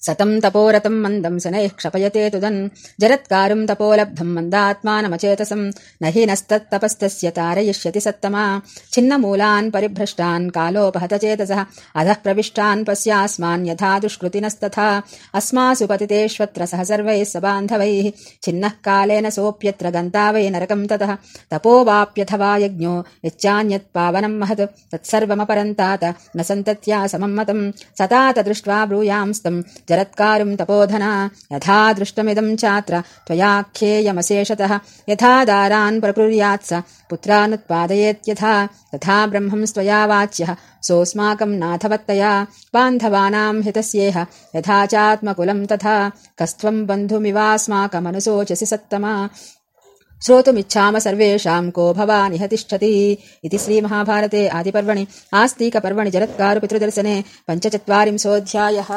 सतम् तपोरतम् मन्दम् शनैः क्षपयते तुदन्। जरत्कारुम् तपोलब्धम् मन्दात्मानमचेतसम्। न हि नस्तत्तपस्तस्य तारयिष्यति सत्तमा। छिन्नमूलान् परिभ्रष्टान् कालोपहत चेतसः अधः प्रविष्टान् पस्यास्मान् यथा दुष्कृतिनस्तथा। अस्मासु पतितेष्वत्र सह सर्वैः स बान्धवैः। छिन्नः कालेन सोऽप्यत्र गन्ता वै नरकम् ततः। तपोवाप्यथवा यज्ञो यच्चान्यत् पावनम् महत्। तत्सर्वमपरन्तात। न सन्तत्या समम्मतम् सतात दृष्ट्वा ब्रूयांस्तम् जरत्कारुम् तपोधना। यथा दृष्टमिदम् चात्र त्वयाख्येयमशेषतः यथा दारान् प्रकुर्यात् स। पुत्रानुत्पादयेत्यथा तथा ब्रह्मंस्त्वया वाच्यः। सोऽस्माकम् नाथवत्तया। बान्धवानाम् हितस्येह। यथा चात्मकुलम् तथा। कस्त्वम् बन्धुमिवास्माकमनुशोचसि सत्तमा। श्रोतुमिच्छाम सर्वेषाम् को भवानिह तिष्ठति इति श्रीमहाभारते आदिपर्वणि। आस्तीकपर्वणि जरत्कारुपितृदर्शने। पञ्चचत्वारिंशोऽध्यायः